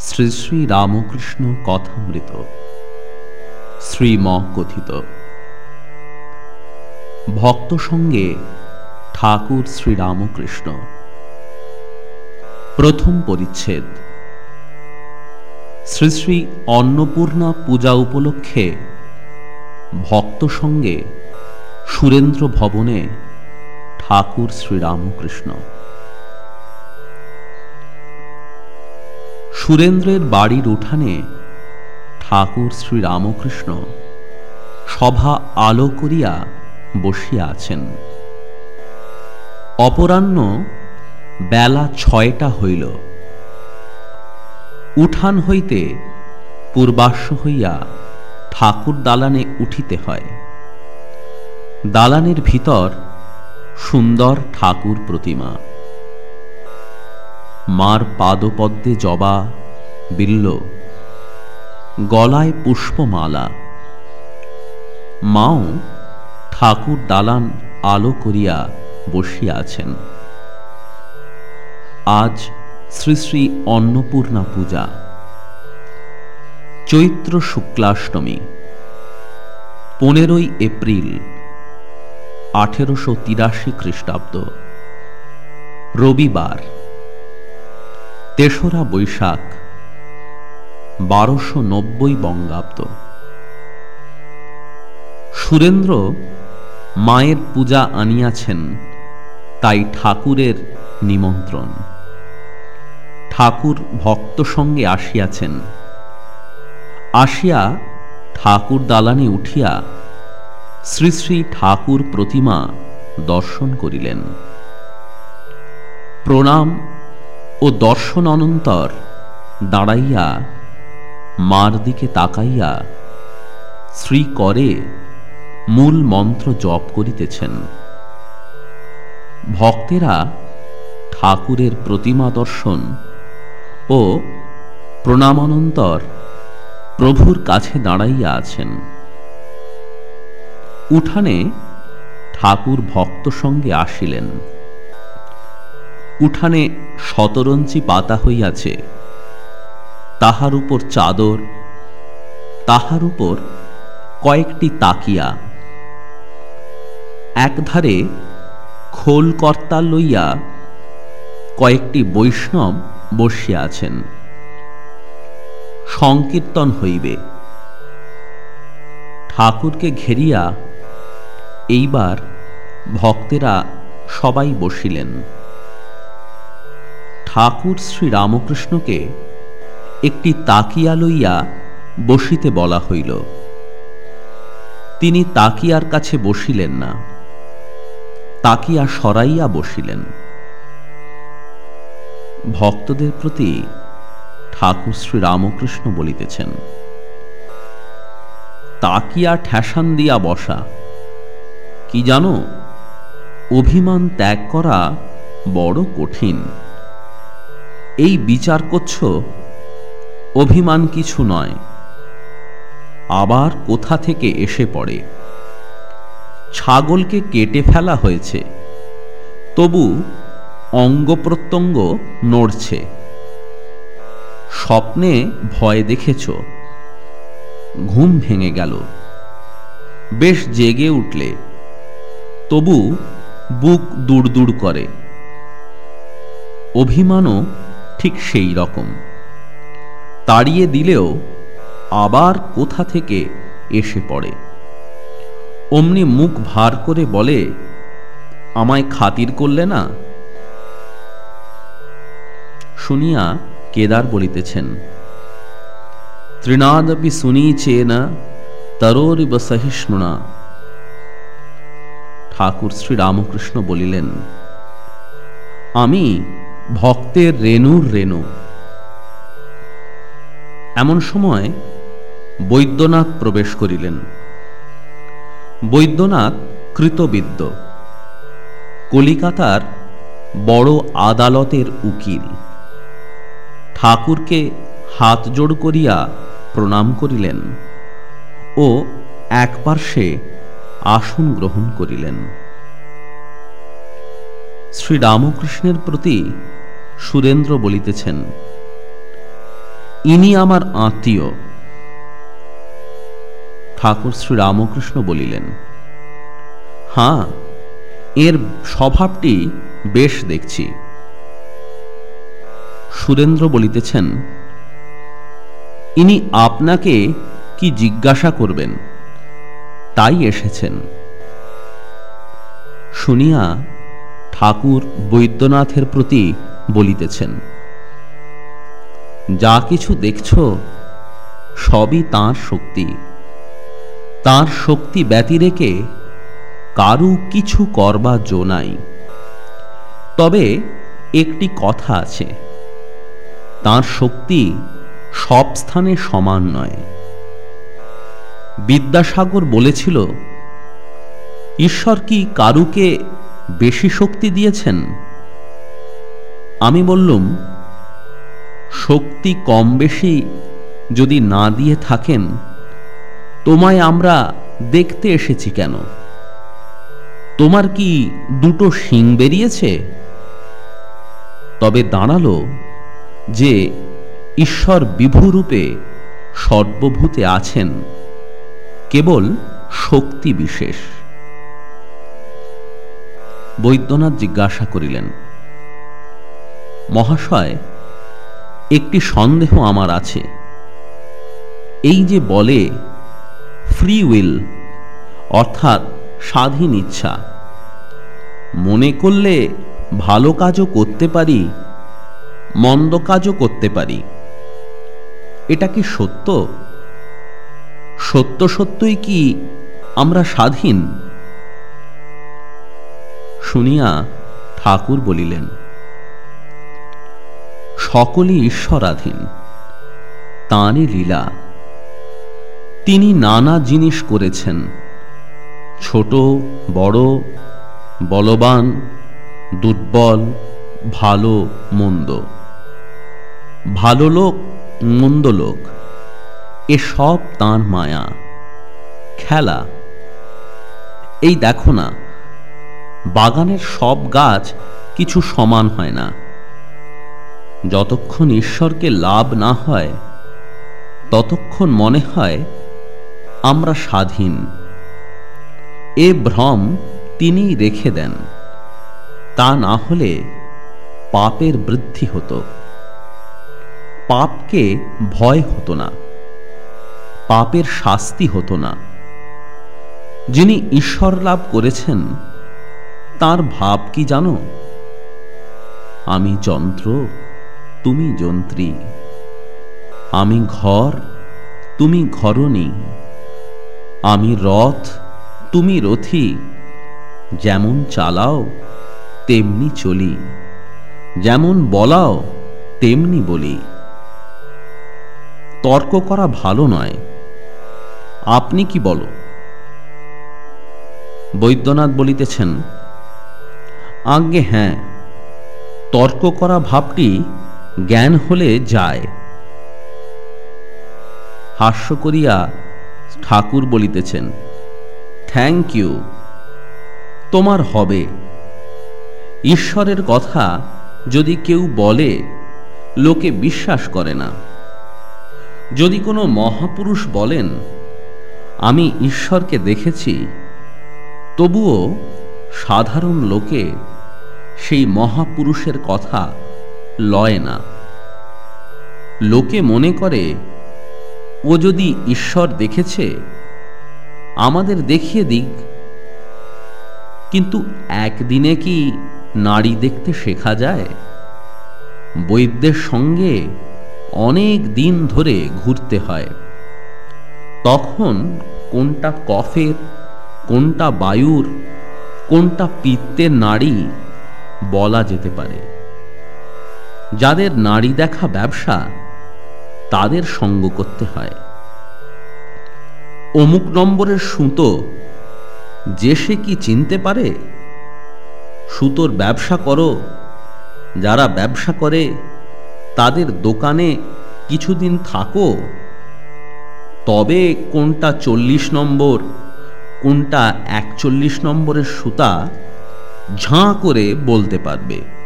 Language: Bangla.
শ্রী শ্রী রামকৃষ্ণ কথামৃত শ্রীম কথিত ভক্ত সঙ্গে ঠাকুর শ্রীরামকৃষ্ণ প্রথম পরিচ্ছেদ। শ্রী শ্রী অন্নপূর্ণা পূজা উপলক্ষে ভক্ত সঙ্গে সুরেন্দ্র ভবনে ঠাকুর শ্রীরামকৃষ্ণ সুরেন্দ্রের বাড়ির উঠানে ঠাকুর শ্রীরামকৃষ্ণ সভা আলো করিয়া বসিয়া আছেন। অপরাহ্ন বেলা ছয়টা হইল। উঠান হইতে পূর্বাশ্ব হইয়া ঠাকুর দালানে উঠিতে হয়। দালানের ভিতর সুন্দর ঠাকুর প্রতিমা। মার পাদপদ্মে জবা বিল্ল, গলায় পুষ্পমালা। মাও ঠাকুর দালান আলো করিয়া বসিয়া আছেন আজ শ্রী শ্রী অন্নপূর্ণা পূজা। চৈত্র শুক্লাষ্টমী, পনেরোই এপ্রিল, আঠেরোশো তিরাশি খ্রিস্টাব্দ, রবিবার। তেসরা বৈশাখ, বারোশো নব্বই বঙ্গাব্দ। সুরেন্দ্র মায়ের পূজা আনিয়াছেন, তাই ঠাকুরের নিমন্ত্রণ। ঠাকুর ভক্ত সঙ্গে আসিয়াছেন। আসিয়া ঠাকুর দালানে উঠিয়া শ্রী শ্রী ঠাকুর প্রতিমা দর্শন করিলেন। প্রণাম ও দর্শন অনন্তর দাঁড়াইয়া মার দিকে তাকাইয়া শ্রী করে মূল মন্ত্র জপ করিতেছেন। ভক্তেরা ঠাকুরের প্রতিমা দর্শন ও প্রণামানন্তর প্রভুর কাছে দাঁড়াইয়া আছেন। উঠানে ঠাকুর ভক্ত সঙ্গে আসিলেন। উঠানে শতরঞ্চি পাতা হইয়াছে। তাহার উপর চাদর, তাহার উপর কয়েকটি তাকিয়া। একধারে খোল কর্তা লইয়া কয়েকটি বৈষ্ণব বসিয়া আছেন। সংকীর্তন হইবে। ঠাকুরকে ঘেরিয়া এইবার ভক্তেরা সবাই বসিলেন। ঠাকুর শ্রী রামকৃষ্ণকে একটি তাকিয়া লইয়া বসিতে বলা হইল। তিনি তাকিয়ার কাছে বসিলেন না। তাকিয়া সরাইয়া বসিলেন। ভক্তদের প্রতি ঠাকুর শ্রী রামকৃষ্ণ বলিতেছেন, তাকিয়া ঠেসান দিয়া বসা। কি জানো, অভিমান ত্যাগ করা বড় কঠিন। এই বিচার করছ? অভিমান কিছু নয়। আবার কোথা থেকে এসে পড়ে? ছাগলকে কেটে ফেলা হয়েছে। তবু অঙ্গ প্রত্যঙ্গ নড়ছে। স্বপ্নে ভয় দেখেছ। ঘুম ভেঙে গেল। বেশ জেগে উঠলে। তবু বুক দুড় করে। অভিমানও ঠিক সেই রকম। তাড়িয়ে দিলেও আবার কোথা থেকে এসে পড়ে। অমনি মুখ ভার করে বলে, আমায় খাতির করলে না? শুনিয়া কেদার বলিতেছেন তৃণাদপি না তরোরিব সহিষ্ণুনা। ঠাকুর শ্রী রামকৃষ্ণ বলিলেন, আমি ভক্তের রেণুর রেণু। এমন সময় বৈদ্যনাথ প্রবেশ করিলেন। বৈদ্যনাথ কৃতবিদ্য। কলিকাতার বড় আদালতের উকিল। ঠাকুরকে হাত জোড় করিয়া প্রণাম করিলেন ও এক পার্শ্বে আসন গ্রহণ করিলেন। শ্রী রামকৃষ্ণের প্রতি সুরেন্দ্র বলিতেছেন, ইনি আমার আত্মীয়। ঠাকুর শ্রী রামকৃষ্ণ বলিলেন হাঁ এর স্বভাবটি বেশ দেখছি। সুরেন্দ্র বলিতেছেন, ইনি আপনাকে কি জিজ্ঞাসা করবেন? তাই এসেছেন। শুনিয়া ঠাকুর বৈদ্যনাথের প্রতি বলিতেছেন, যা কিছু দেখছ, সবই তাঁর শক্তি। তাঁর শক্তি ব্যতিরেকে কারু কিছু করবা জো নাই। তবে একটি কথা আছে, তাঁর শক্তি সব স্থানে সমান নয়। বিদ্যাসাগর বলেছিল, ঈশ্বর কি কারুকে বেশি শক্তি দিয়েছেন? আমি বললুম, শক্তি কম বেশি যদি না দিয়ে থাকেন, তোমায় আমরা দেখতে এসেছি কেন? তোমার কি দুটো শিং বেরিয়েছে? তবে দাঁড়াল যে ঈশ্বর বিভুরূপে সর্বভূতে আছেন, কেবল শক্তি বিশেষ। বৈদ্যনাথ জিজ্ঞাসা করিলেন মহাশয়, একটি সন্দেহ আমার আছে। এই যে বলে, ফ্রি উইল অর্থাৎ স্বাধীন ইচ্ছা। মনে করলে ভালো কাজও করতে পারি, মন্দ কাজও করতে পারি। এটা কি সত্য? সত্য সত্যই কি আমরা স্বাধীন? শুনিয়া ঠাকুর বলিলেন সকলই ঈশ্বরাধীন। তাঁরই লীলা। তিনি নানা জিনিস করেছেন। ছোট, বড়, বলবান, দুর্বল, ভালো, মন্দ। ভালো লোক, মন্দ লোক, এ সব তাঁর মায়া। খেলা। এই দেখো না, বাগানের সব গাছ কিছু সমান হয় না। যতক্ষণ ঈশ্বরকে লাভ না হয়, ততক্ষণ মনে হয় আমরা স্বাধীন। এ ভ্রম তিনি রেখে দেন, তা না হলে পাপের বৃদ্ধি হতো। পাপকে ভয় হতো না, পাপের শাস্তি হতো না। যিনি ঈশ্বর লাভ করেছেন, তার ভাব কি জানো? আমি যন্ত্র তুমি যন্ত্রী। আমি ঘর, তুমি ঘরণী। আমি রথ, তুমি রথি। যেমন চালাও, তেমনি চলি। যেমন বলাও, তেমনি বলি। তর্ক করা ভালো নয়। আপনি কি বলো? বৈদ্যনাথ বলিতেছেন, আজ্ঞে হ্যাঁ তর্ক করা ভাবটি জ্ঞান হলে যায়। হাস্য করিয়া ঠাকুর বলিতেছেন, থ্যাংক ইউ, তোমার হবে। ঈশ্বরের কথা যদি কেউ বলে, লোকে বিশ্বাস করে না। যদি কোনো মহাপুরুষ বলেন, আমি ঈশ্বরকে দেখেছি, তবুও সাধারণ লোকে সেই মহাপুরুষের কথা লয় না। লোকে মনে করে, ও যদি ঈশ্বর দেখেছে, আমাদের দেখিয়ে দিক। কিন্তু একদিনে কি নারী দেখতে শেখা যায়? বৈদ্যের সঙ্গে অনেক দিন ধরে ঘুরতে হয়। তখন কোনটা কফের, কোনটা বায়ুর, কোনটা পিত্তের নারী বলা যেতে পারে। যাদের নারী দেখা ব্যবসা, তাদের সঙ্গ করতে হয়। অমুক নম্বরের সুতো, যে সে কি চিনতে পারে? সুতোর ব্যবসা করো। যারা ব্যবসা করে, তাদের দোকানে কিছুদিন থাকো। তবে কোনটা চল্লিশ নম্বর, কোনটা একচল্লিশ নম্বরের সুতা, ঝাঁ করে বলতে পারবে।